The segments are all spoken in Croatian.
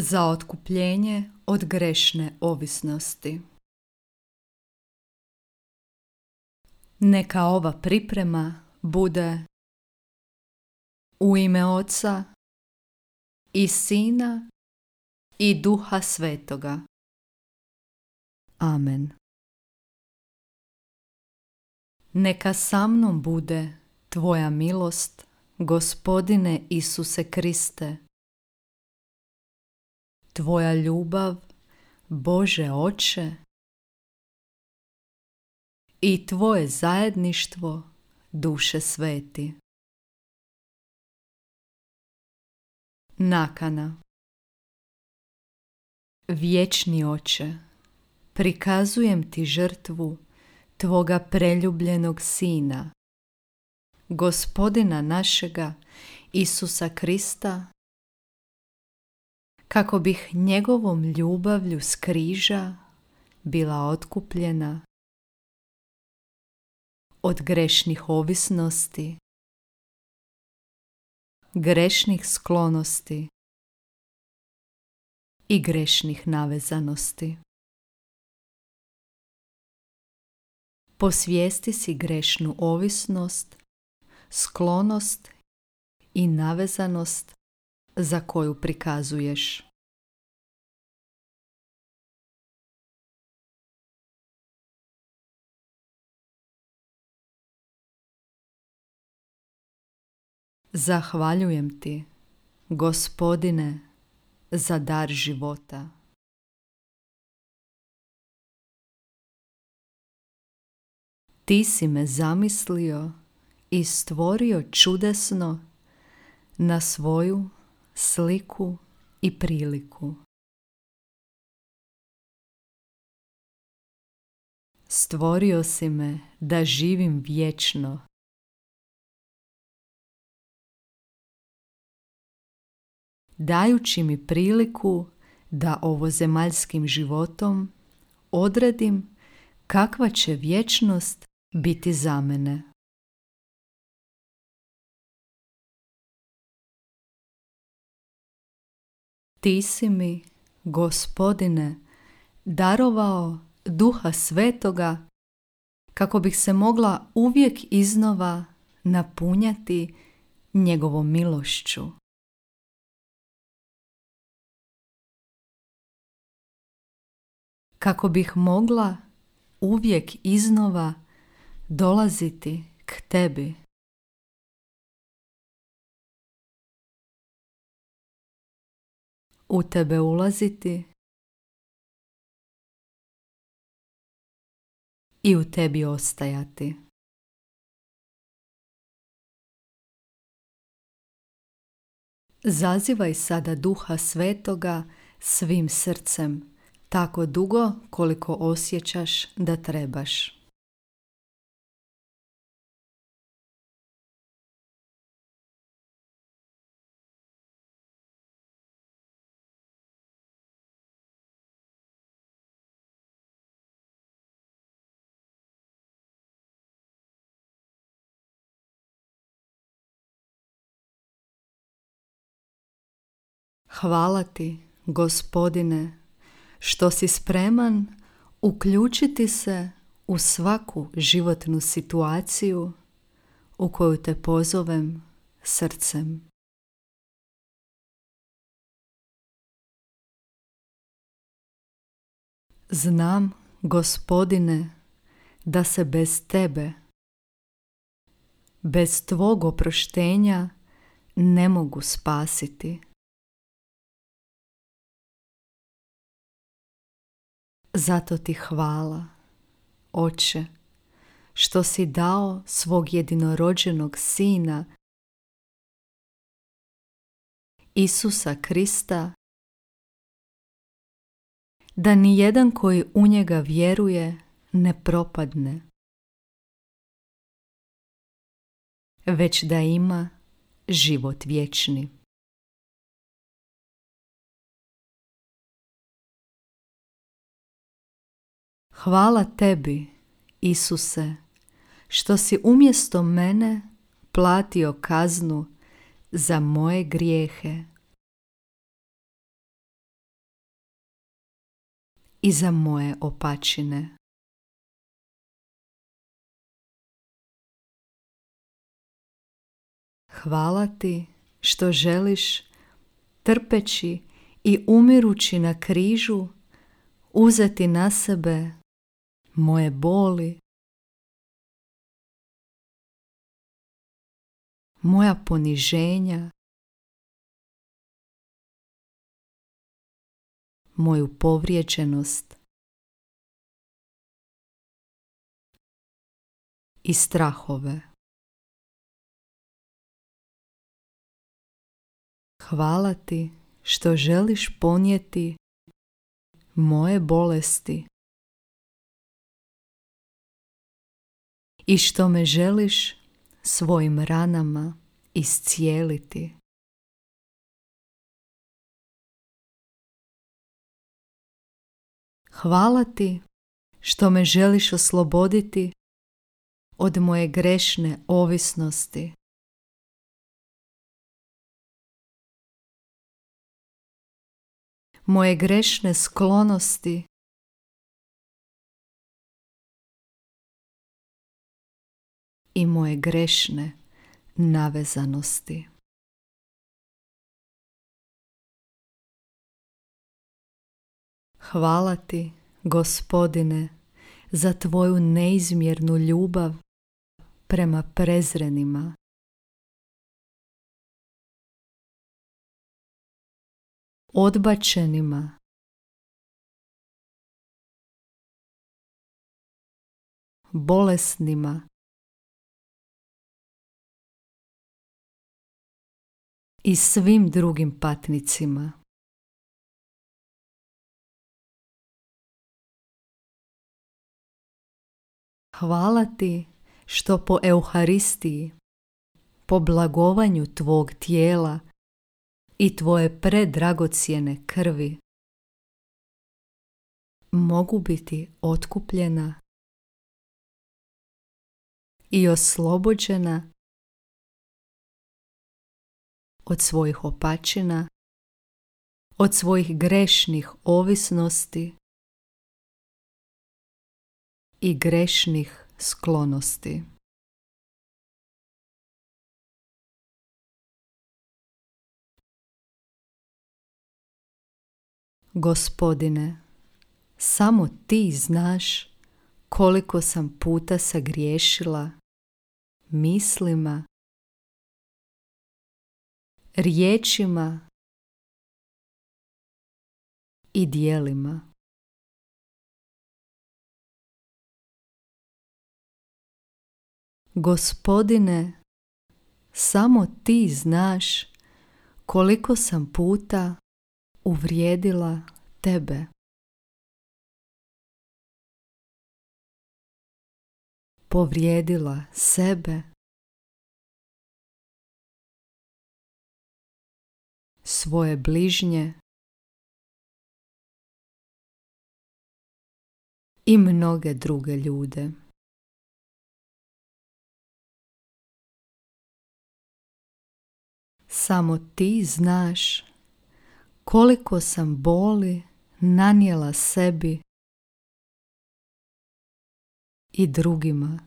za otkupljenje od grešne ovisnosti. Neka ova priprema bude u ime Oca i Sina i Duha Svetoga. Amen. Neka sa mnom bude Tvoja milost, Gospodine Isuse Kriste, Tvoja ljubav, Bože Oče, i Tvoje zajedništvo, duše sveti. Nakana Vječni oče, prikazujem ti žrtvu Tvoga preljubljenog Sina, Gospodina našega Isusa Krista, kako bih njegovom ljubavlju s križa bila otkupljena od grešnih ovisnosti, grešnih sklonosti i grešnih navezanosti. Posvijesti si grešnu ovisnost, sklonost i navezanost za koju prikazuješ. Zahvaljujem ti, gospodine, za dar života. Ti si me zamislio i stvorio čudesno na svoju sliku i priliku. Stvorio si me da živim vječno dajući mi priliku da ovozemaljskim životom odredim kakva će vječnost biti za mene. Ti si mi, gospodine, darovao duha svetoga kako bih se mogla uvijek iznova napunjati njegovom milošću. kako bih mogla uvijek iznova dolaziti k tebi. U tebe ulaziti i u tebi ostajati. Zazivaj sada duha svetoga svim srcem tako dugo koliko osjećaš da trebaš. Hvala ti, gospodine, što si spreman uključiti se u svaku životnu situaciju u koju te pozovem srcem. Znam, gospodine, da se bez tebe, bez tvog oproštenja ne mogu spasiti. Zato ti hvala, Oče, što si dao svog jedinorođenog Sina, Isusa Krista, da ni jedan koji u njega vjeruje ne propadne, već da ima život vječni. Hvala tebi, Isuse, što si umjesto mene platio kaznu za moje grijehe i za moje opačine. Hvala ti što želiš trpeći i umirući na križu uzeti na sebe moje boli, moja poniženja, moju povrijeđenost i strahove. Hvala ti što želiš ponijeti moje bolesti i što me želiš svojim ranama iscijeliti. Hvala ti što me želiš osloboditi od moje grešne ovisnosti. Moje grešne sklonosti i moje grešne navezanosti. Hvala ti, gospodine, za tvoju neizmjernu ljubav prema prezrenima. Odbačenima. Bolesnima. I svim drugim patnicima. Hvala ti što po Euharistiji, po blagovanju tvog tijela i tvoje predragocjene krvi mogu biti otkupljena i oslobođena od svojih opačina, od svojih grešnih ovisnosti i grešnih sklonosti. Gospodine, samo ti znaš koliko sam puta sagriješila mislima, riječima i dijelima. Gospodine, samo ti znaš koliko sam puta uvrijedila tebe. Povrijedila sebe. Svoje bližnje. I mnoge druge ljude. Samo ti znaš koliko sam boli nanijela sebi i drugima.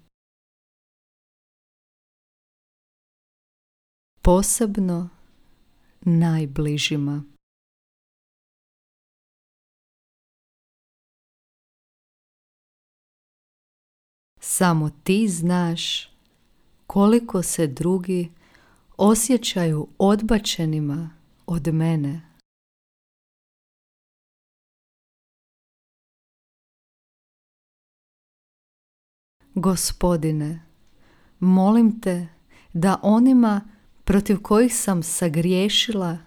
Posebno najbližima. Samo ti znaš koliko se drugi osjećaju odbačenima od mene. Gospodine, molim te da onima protiv kojih sam sagriješila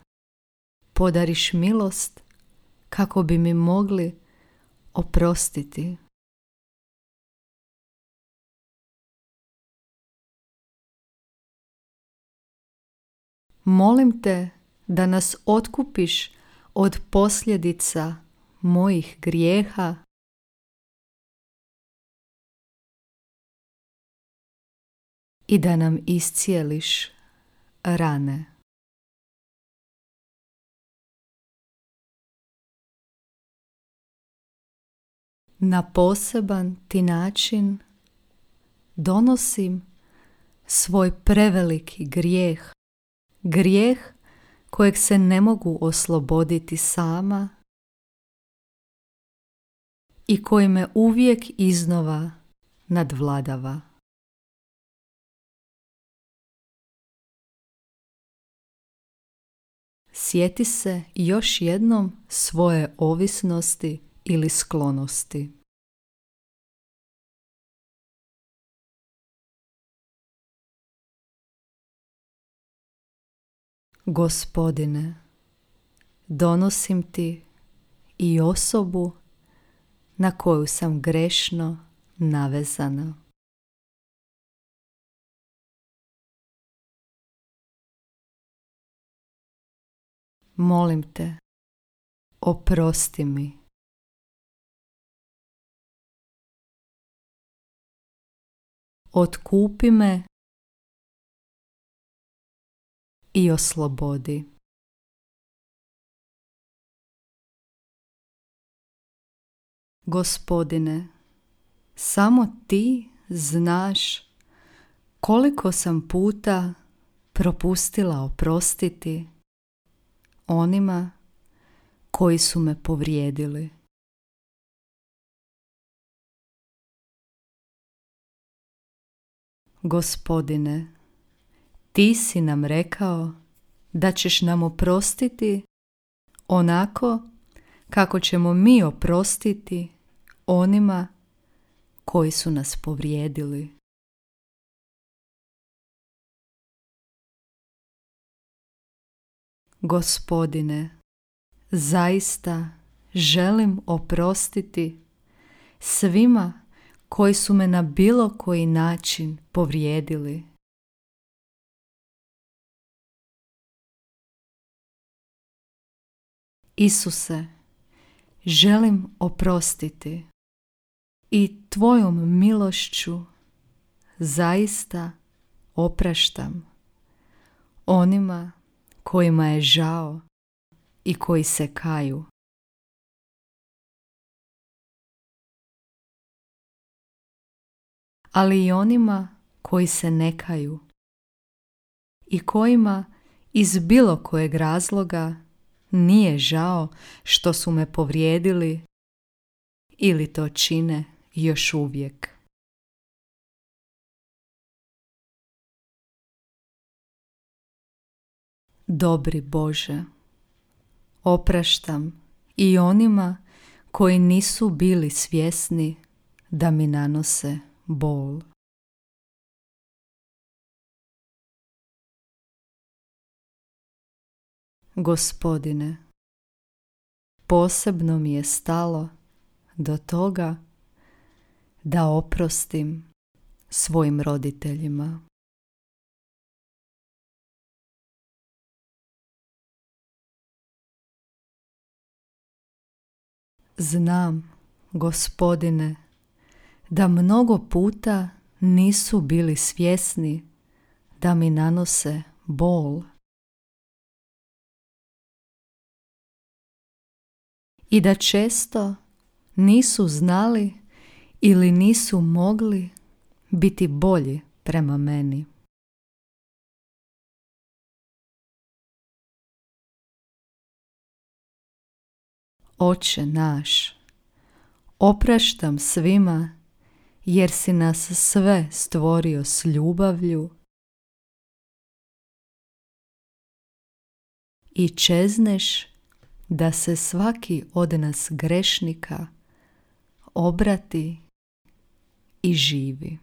podariš milost kako bi mi mogli oprostiti. Molim te da nas otkupiš od posljedica mojih grijeha i da nam iscijeliš rane. na poseban ti način donosim svoj preveliki grijeh, grijeh kojeg se ne mogu osloboditi sama i koji me uvijek iznova nadvladava. Sjeti se još jednom svoje ovisnosti ili sklonosti. Gospodine, donosim ti i osobu na koju sam grešno navezana. Molim te, oprosti mi. Otkupi me i oslobodi. Gospodine, samo ti znaš koliko sam puta propustila oprostiti onima koji su me povrijedili. Gospodine, ti si nam rekao da ćeš nam oprostiti onako kako ćemo mi oprostiti onima koji su nas povrijedili. Gospodine, zaista želim oprostiti svima koji su me na bilo koji način povrijedili. Isuse, želim oprostiti i Tvojom milošću zaista opraštam onima kojima je žao i koji se kaju. Ali i onima koji se ne kaju i kojima iz bilo kojeg razloga nije žao što su me povrijedili ili to čine još uvijek. Dobri Bože, opraštam i onima koji nisu bili svjesni da mi nanose bol. Gospodine, posebno mi je stalo do toga da oprostim svojim roditeljima. Znam, gospodine, da mnogo puta nisu bili svjesni da mi nanose bol. I da često nisu znali ili nisu mogli biti bolji prema meni. Oče naš, opraštam svima jer si nas sve stvorio s ljubavlju i čezneš da se svaki od nas grešnika obrati i živi.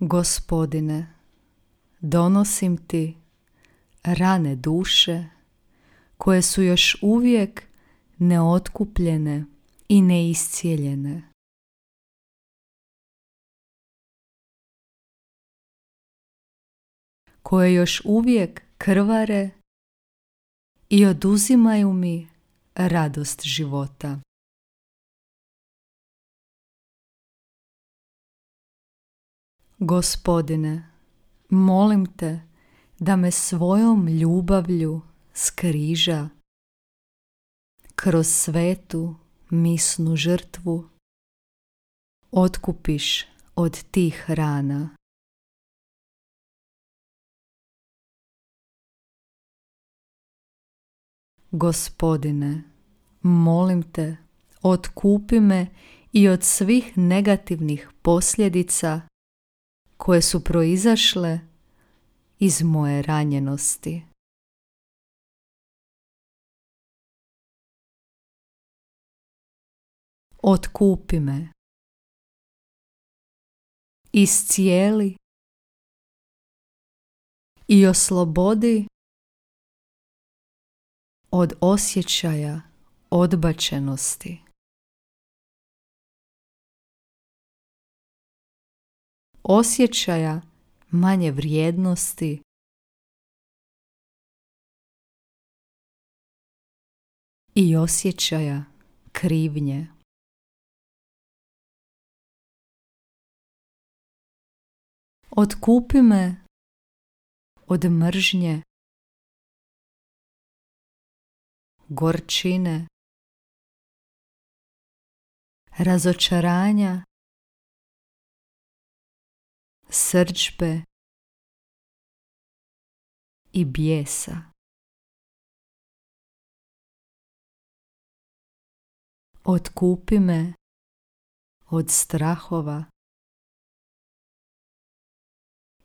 Gospodine, donosim ti rane duše koje su još uvijek neotkupljene i neiscijeljene. Koje još uvijek krvare i oduzimaju mi radost života. Gospodine, molim te da me svojom ljubavlju skriža kroz svetu misnu žrtvu otkupiš od tih rana. Gospodine, molim te, otkupi me i od svih negativnih posljedica koje su proizašle iz moje ranjenosti. Otkupi me. Iscijeli i oslobodi od osjećaja odbačenosti. Osjećaja manje vrijednosti i osjećaja krivnje. Otkupi me od mržnje, gorčine, razočaranja, srđbe i bijesa. Otkupi me od strahova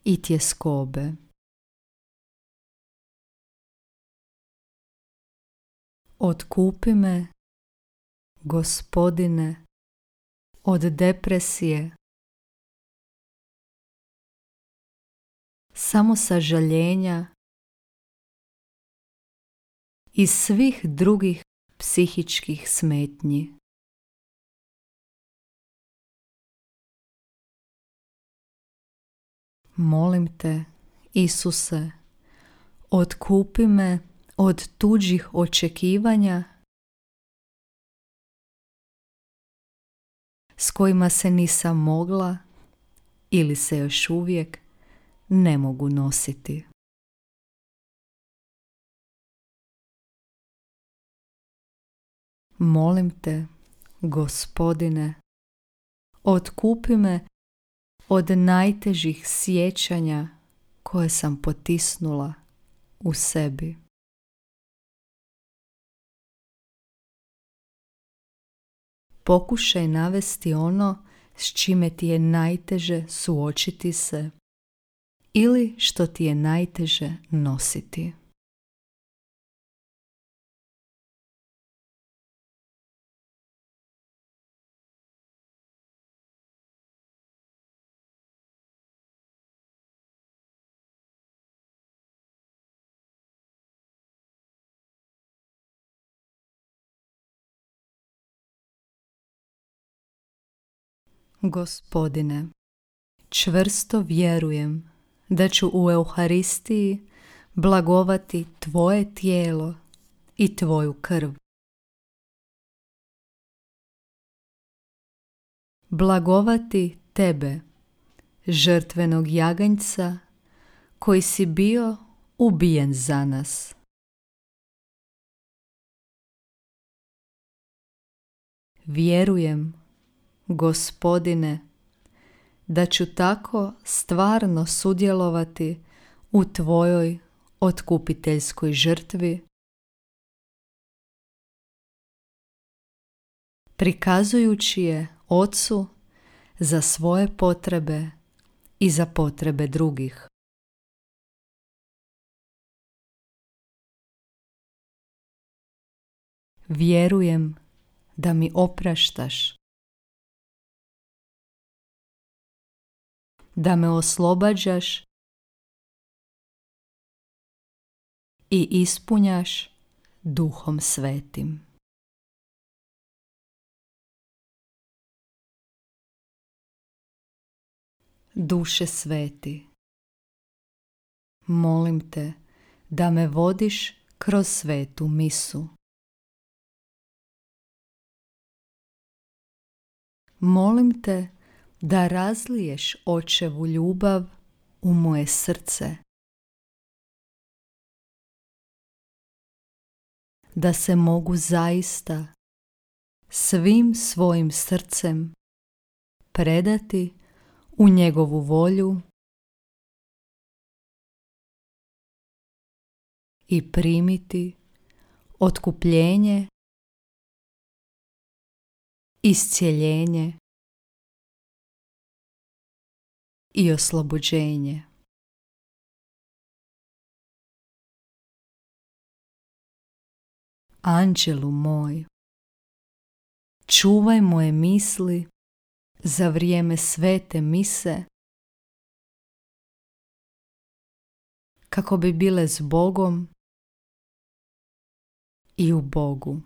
i tjeskobe. Otkupi me, gospodine, od depresije, samo sažaljenja i svih drugih psihičkih smetnji. Molim te, Isuse, otkupi me od tuđih očekivanja s kojima se nisam mogla ili se još uvijek ne mogu nositi. Molim te, gospodine, otkupi me od najtežih sjećanja koje sam potisnula u sebi. Pokušaj navesti ono s čime ti je najteže suočiti se ili što ti je najteže nositi. Gospodine, čvrsto vjerujem da ću u Euharistiji blagovati Tvoje tijelo i Tvoju krv. Blagovati Tebe, žrtvenog jaganjca, koji si bio ubijen za nas. Vjerujem, Gospodine, da ću tako stvarno sudjelovati u tvojoj otkupiteljskoj žrtvi, prikazujući je Ocu za svoje potrebe i za potrebe drugih. Vjerujem da mi opraštaš da me oslobađaš i ispunjaš duhom svetim. Duše sveti, molim te da me vodiš kroz svetu misu. Molim te da razliješ očevu ljubav u moje srce. Da se mogu zaista svim svojim srcem predati u njegovu volju i primiti otkupljenje, iscijeljenje i oslobođenje. Anđelu moj, čuvaj moje misli za vrijeme svete mise kako bi bile s Bogom i u Bogu.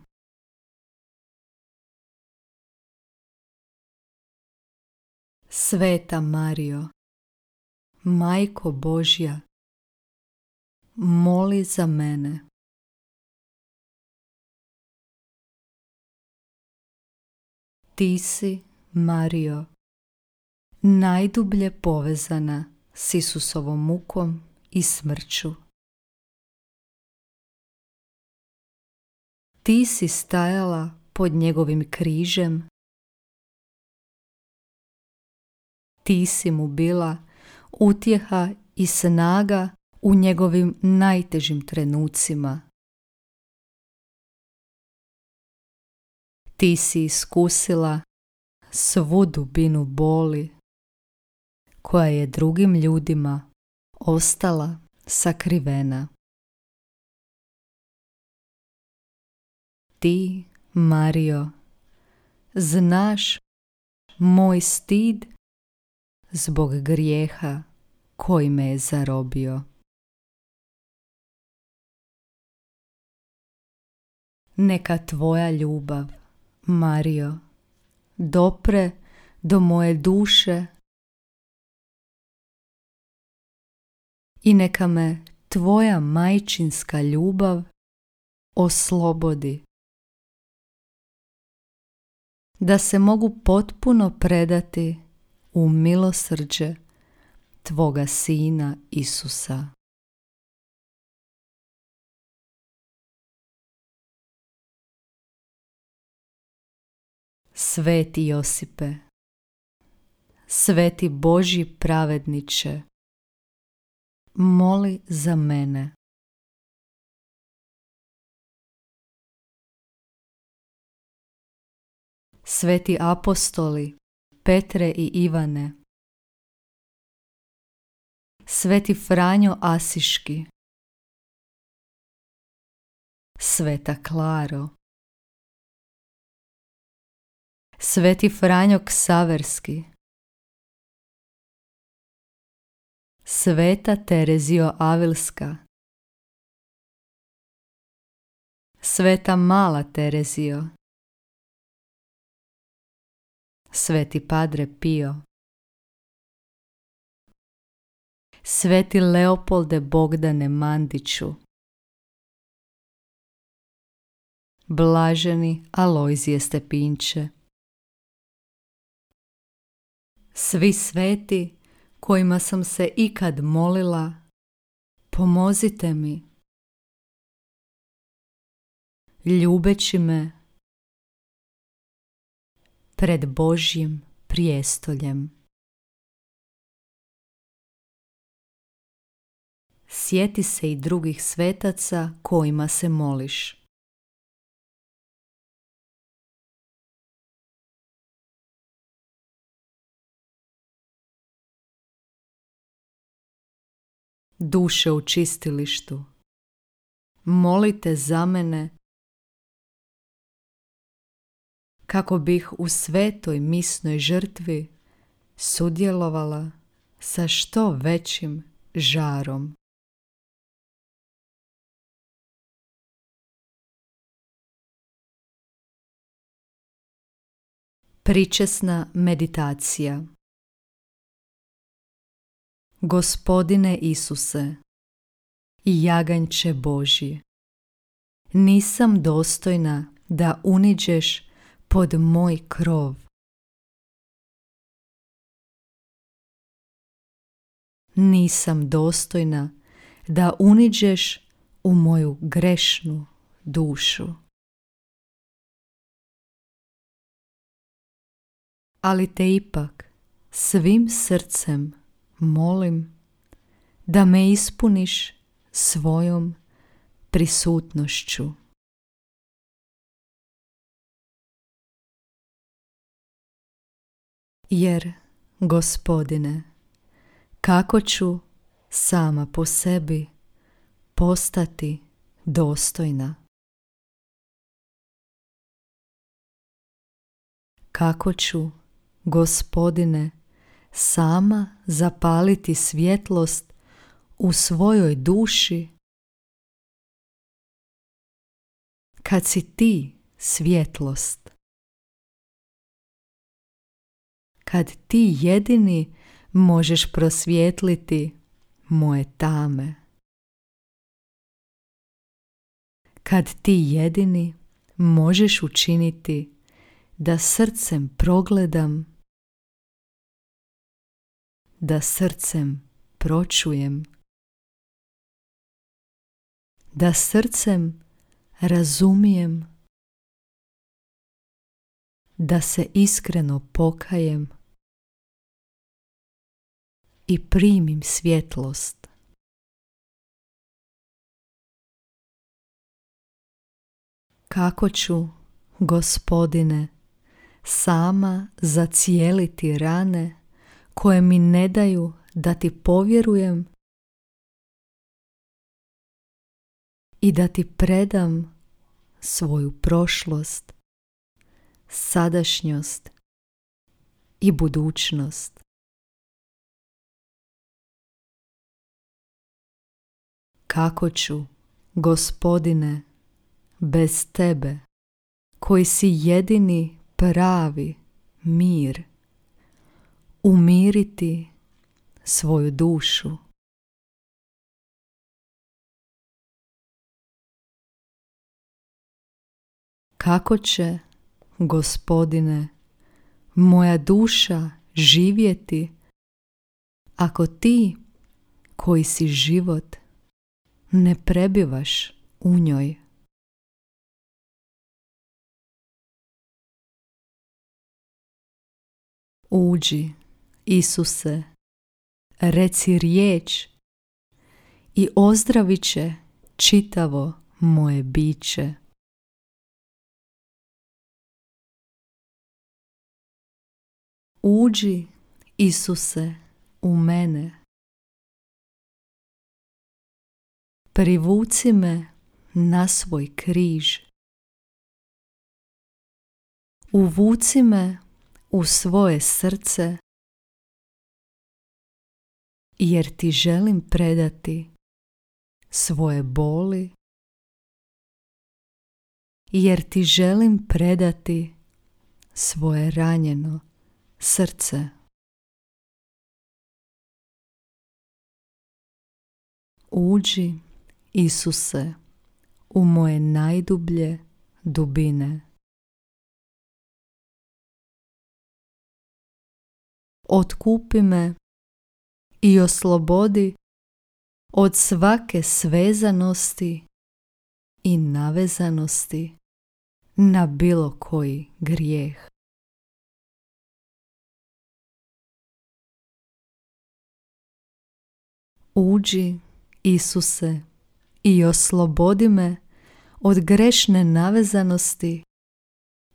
Sveta Mario, Majko Božja, moli za mene. Ti si, Mario, najdublje povezana s Isusovom mukom i smrću. Ti si stajala pod njegovim križem. Ti si mu bila utjeha i snaga u njegovim najtežim trenucima. Ti si iskusila svu dubinu boli koja je drugim ljudima ostala sakrivena. Ti, Mario, znaš moj stid zbog grijeha koji me je zarobio. Neka tvoja ljubav, Mario, dopre do moje duše i neka me tvoja majčinska ljubav oslobodi. Da se mogu potpuno predati u milosrđe Tvoga Sina Isusa. Sveti Josipe, Sveti Boži pravedniče, moli za mene. Sveti apostoli Petre i Ivane. Sveti Franjo Asiški. Sveta Klaro. Sveti Franjo Ksaverski. Sveta Terezio Avilska. Sveta Mala Terezio Sveti Padre Pio. Sveti Leopolde Bogdane Mandiću. Blaženi Alojzije Stepinče. Svi sveti kojima sam se ikad molila, pomozite mi. Ljubeći me pred Božjim prijestoljem. Sjeti se i drugih svetaca kojima se moliš. duše u čistilištu. Molite za mene kako bih u svetoj misnoj žrtvi sudjelovala sa što većim žarom. Pričesna meditacija Gospodine Isuse, jaganče Božji, nisam dostojna da uniđeš pod moj krov. Nisam dostojna da uniđeš u moju grešnu dušu. Ali te ipak svim srcem molim da me ispuniš svojom prisutnošću. Jer, gospodine, kako ću sama po sebi postati dostojna? Kako ću, gospodine, sama zapaliti svjetlost u svojoj duši kad si ti svjetlost kad ti jedini možeš prosvjetliti moje tame. Kad ti jedini možeš učiniti da srcem progledam da srcem pročujem da srcem razumijem da se iskreno pokajem i primim svjetlost. Kako ću, gospodine, sama zacijeliti rane koje mi ne daju da ti povjerujem i da ti predam svoju prošlost, sadašnjost i budućnost. Kako ću, gospodine, bez tebe, koji si jedini pravi mir, umiriti svoju dušu. Kako će, gospodine, moja duša živjeti ako ti koji si život ne prebivaš u njoj? Uđi, Isuse, reci riječ i ozdravit će čitavo moje biće. Uđi, Isuse, u mene. Privuci me na svoj križ. Uvuci me u svoje srce jer ti želim predati svoje boli jer ti želim predati svoje ranjeno srce. Uđi, Isuse, u moje najdublje dubine. Otkupi me i oslobodi od svake svezanosti i navezanosti na bilo koji grijeh. Uđi, Isuse, i oslobodi me od grešne navezanosti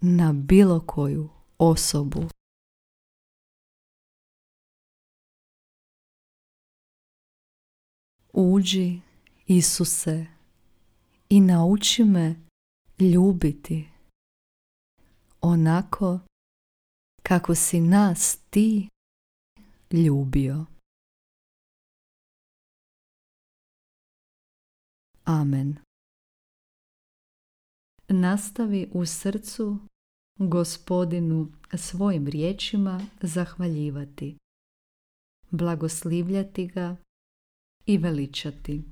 na bilo koju osobu. Uđi, Isuse, i nauči me ljubiti onako kako si nas ti ljubio. Amen. Nastavi u srcu gospodinu svojim riječima zahvaljivati, blagoslivljati ga i veličati.